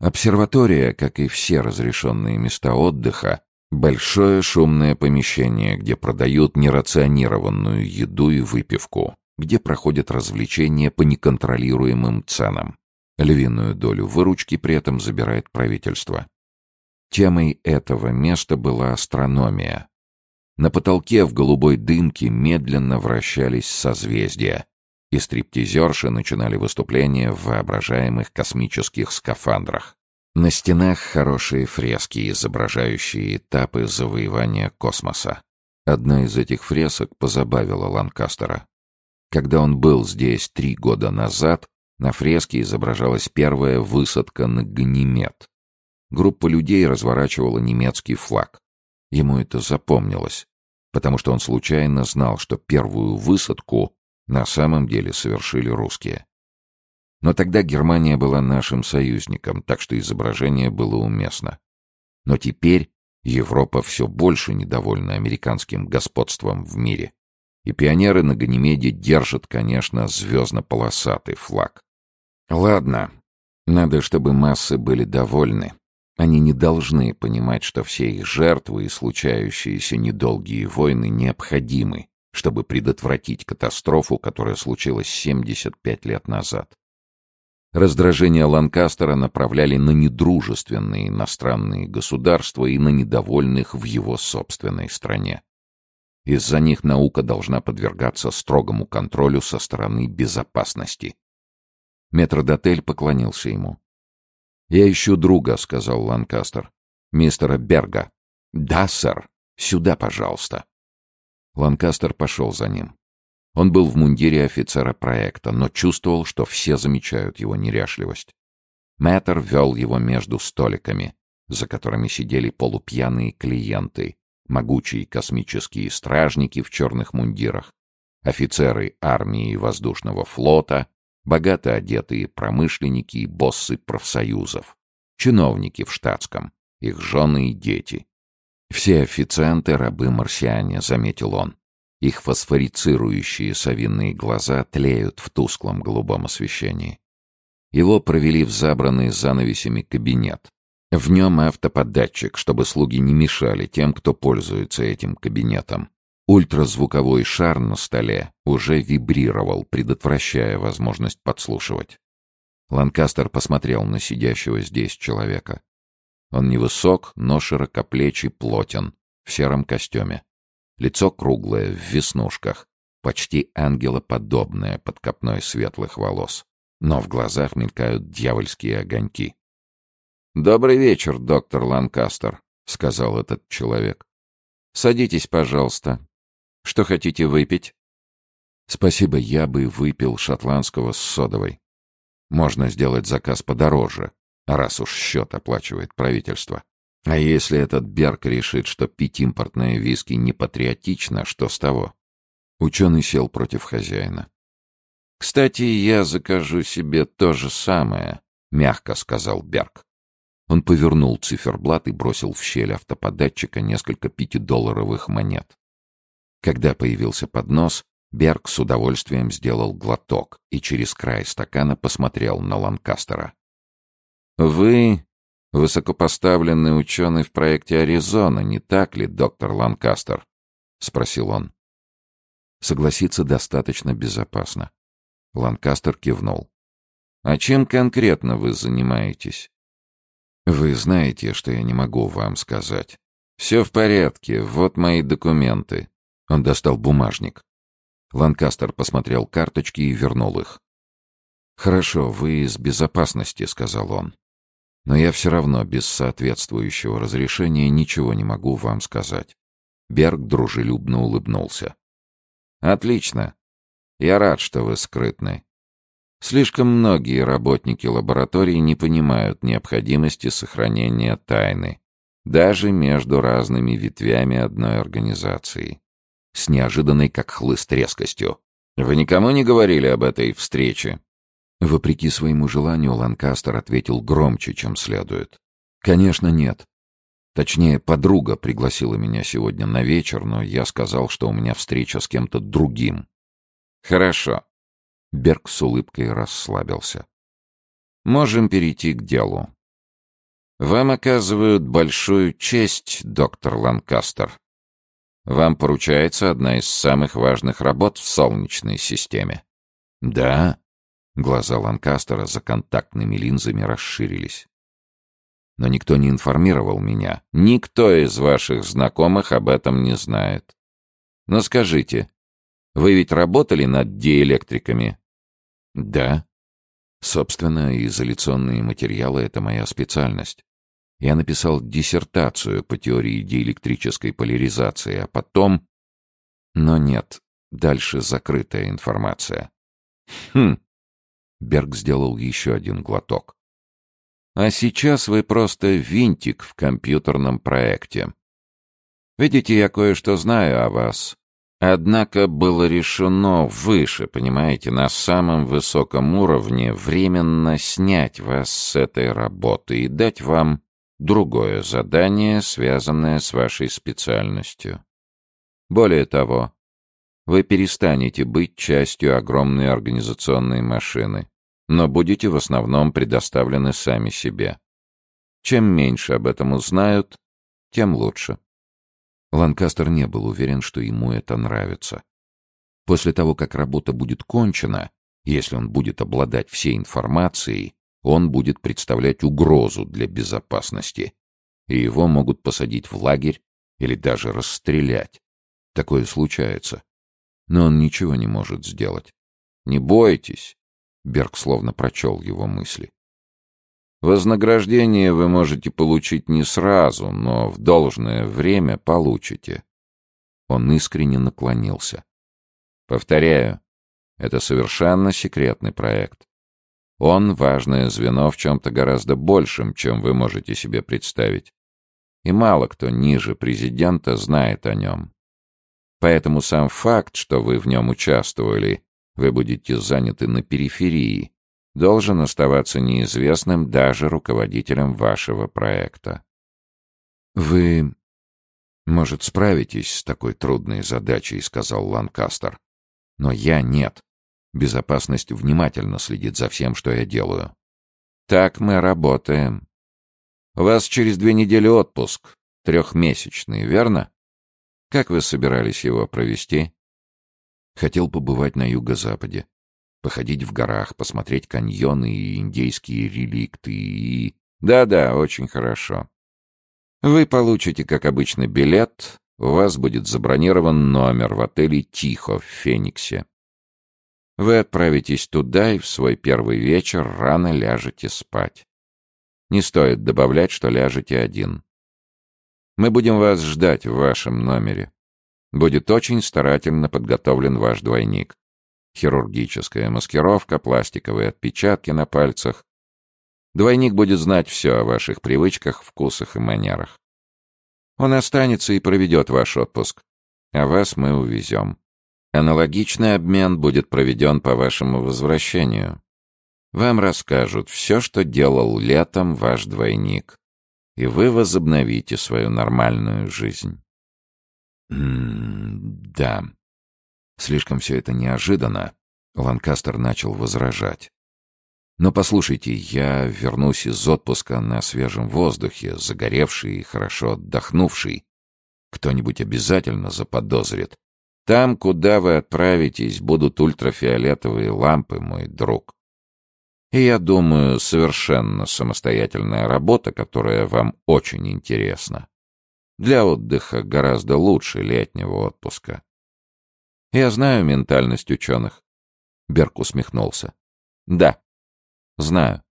Обсерватория, как и все разрешенные места отдыха, большое шумное помещение, где продают нерационированную еду и выпивку, где проходят развлечения по неконтролируемым ценам. Львиную долю выручки при этом забирает правительство. Темой этого места была астрономия. На потолке в голубой дымке медленно вращались созвездия, и стриптизерши начинали выступления в воображаемых космических скафандрах. На стенах хорошие фрески, изображающие этапы завоевания космоса. Одна из этих фресок позабавила Ланкастера. Когда он был здесь три года назад, на фреске изображалась первая высадка на Ганимед. Группа людей разворачивала немецкий флаг. Ему это запомнилось, потому что он случайно знал, что первую высадку на самом деле совершили русские. Но тогда Германия была нашим союзником, так что изображение было уместно. Но теперь Европа все больше недовольна американским господством в мире. И пионеры на Ганимеде держат, конечно, звездно-полосатый флаг. Ладно, надо, чтобы массы были довольны. Они не должны понимать, что все их жертвы и случающиеся недолгие войны необходимы, чтобы предотвратить катастрофу, которая случилась 75 лет назад. Раздражение Ланкастера направляли на недружественные иностранные государства и на недовольных в его собственной стране. Из-за них наука должна подвергаться строгому контролю со стороны безопасности. Метродотель поклонился ему. «Я ищу друга», — сказал Ланкастер. «Мистера Берга». «Да, сэр. Сюда, пожалуйста». Ланкастер пошел за ним. Он был в мундире офицера проекта, но чувствовал, что все замечают его неряшливость. Мэтр вел его между столиками, за которыми сидели полупьяные клиенты, могучие космические стражники в черных мундирах, офицеры армии и воздушного флота, богато одетые промышленники и боссы профсоюзов, чиновники в штатском, их жены и дети. Все официанты — рабы-марсиане, заметил он. Их фосфорицирующие совиные глаза тлеют в тусклом голубом освещении. Его провели в забранный занавесями кабинет. В нем автоподатчик, чтобы слуги не мешали тем, кто пользуется этим кабинетом. Ультразвуковой шар на столе уже вибрировал, предотвращая возможность подслушивать. Ланкастер посмотрел на сидящего здесь человека. Он невысок, но широкоплечий, плотен, в сером костюме. Лицо круглое, в веснушках, почти ангелоподобное под копной светлых волос. Но в глазах мелькают дьявольские огоньки. «Добрый вечер, доктор Ланкастер», — сказал этот человек. «Садитесь, пожалуйста. Что хотите выпить?» «Спасибо, я бы выпил шотландского с содовой. Можно сделать заказ подороже, раз уж счет оплачивает правительство. А если этот Берг решит, что пить импортное виски не патриотично, что с того?» Ученый сел против хозяина. «Кстати, я закажу себе то же самое», — мягко сказал Берг. Он повернул циферблат и бросил в щель автоподатчика несколько пятидолларовых монет. Когда появился поднос, Берг с удовольствием сделал глоток и через край стакана посмотрел на Ланкастера. «Вы высокопоставленный ученый в проекте «Аризона», не так ли, доктор Ланкастер?» — спросил он. Согласиться достаточно безопасно. Ланкастер кивнул. «А чем конкретно вы занимаетесь?» «Вы знаете, что я не могу вам сказать». «Все в порядке, вот мои документы. Он достал бумажник. Ланкастер посмотрел карточки и вернул их. «Хорошо, вы из безопасности», — сказал он. «Но я все равно без соответствующего разрешения ничего не могу вам сказать». Берг дружелюбно улыбнулся. «Отлично. Я рад, что вы скрытны. Слишком многие работники лаборатории не понимают необходимости сохранения тайны, даже между разными ветвями одной организации с неожиданной как хлыст резкостью. «Вы никому не говорили об этой встрече?» Вопреки своему желанию, Ланкастер ответил громче, чем следует. «Конечно, нет. Точнее, подруга пригласила меня сегодня на вечер, но я сказал, что у меня встреча с кем-то другим». «Хорошо». Берг с улыбкой расслабился. «Можем перейти к делу. Вам оказывают большую честь, доктор Ланкастер. Вам поручается одна из самых важных работ в Солнечной системе. Да? Глаза Ланкастера за контактными линзами расширились. Но никто не информировал меня. Никто из ваших знакомых об этом не знает. Но скажите, вы ведь работали над диэлектриками? Да. Собственно, изоляционные материалы — это моя специальность. Я написал диссертацию по теории диэлектрической поляризации, а потом... Но нет, дальше закрытая информация. Хм. Берг сделал еще один глоток. А сейчас вы просто винтик в компьютерном проекте. Видите, я кое-что знаю о вас. Однако было решено выше, понимаете, на самом высоком уровне временно снять вас с этой работы и дать вам другое задание, связанное с вашей специальностью. Более того, вы перестанете быть частью огромной организационной машины, но будете в основном предоставлены сами себе. Чем меньше об этом узнают, тем лучше. Ланкастер не был уверен, что ему это нравится. После того, как работа будет кончена, если он будет обладать всей информацией, он будет представлять угрозу для безопасности, и его могут посадить в лагерь или даже расстрелять. Такое случается. Но он ничего не может сделать. «Не бойтесь», — Берг словно прочел его мысли. Вознаграждение вы можете получить не сразу, но в должное время получите. Он искренне наклонился. Повторяю, это совершенно секретный проект. Он — важное звено в чем-то гораздо большем, чем вы можете себе представить. И мало кто ниже президента знает о нем. Поэтому сам факт, что вы в нем участвовали, вы будете заняты на периферии, должен оставаться неизвестным даже руководителям вашего проекта. «Вы, может, справитесь с такой трудной задачей», — сказал Ланкастер. «Но я нет. Безопасность внимательно следит за всем, что я делаю». «Так мы работаем. У вас через две недели отпуск, трехмесячный, верно? Как вы собирались его провести?» Хотел побывать на юго-западе походить в горах, посмотреть каньоны и индейские реликты и... Да-да, очень хорошо. Вы получите, как обычно, билет, у вас будет забронирован номер в отеле «Тихо» в Фениксе. Вы отправитесь туда и в свой первый вечер рано ляжете спать. Не стоит добавлять, что ляжете один. Мы будем вас ждать в вашем номере. Будет очень старательно подготовлен ваш двойник хирургическая маскировка, пластиковые отпечатки на пальцах. Двойник будет знать все о ваших привычках, вкусах и манерах. Он останется и проведет ваш отпуск, а вас мы увезем. Аналогичный обмен будет проведен по вашему возвращению. Вам расскажут все, что делал летом ваш двойник, и вы возобновите свою нормальную жизнь. М да, Слишком все это неожиданно. Ланкастер начал возражать. Но послушайте, я вернусь из отпуска на свежем воздухе, загоревший и хорошо отдохнувший. Кто-нибудь обязательно заподозрит. Там, куда вы отправитесь, будут ультрафиолетовые лампы, мой друг. И я думаю, совершенно самостоятельная работа, которая вам очень интересна. Для отдыха гораздо лучше летнего отпуска. Я знаю ментальность ученых. Берг усмехнулся. Да, знаю.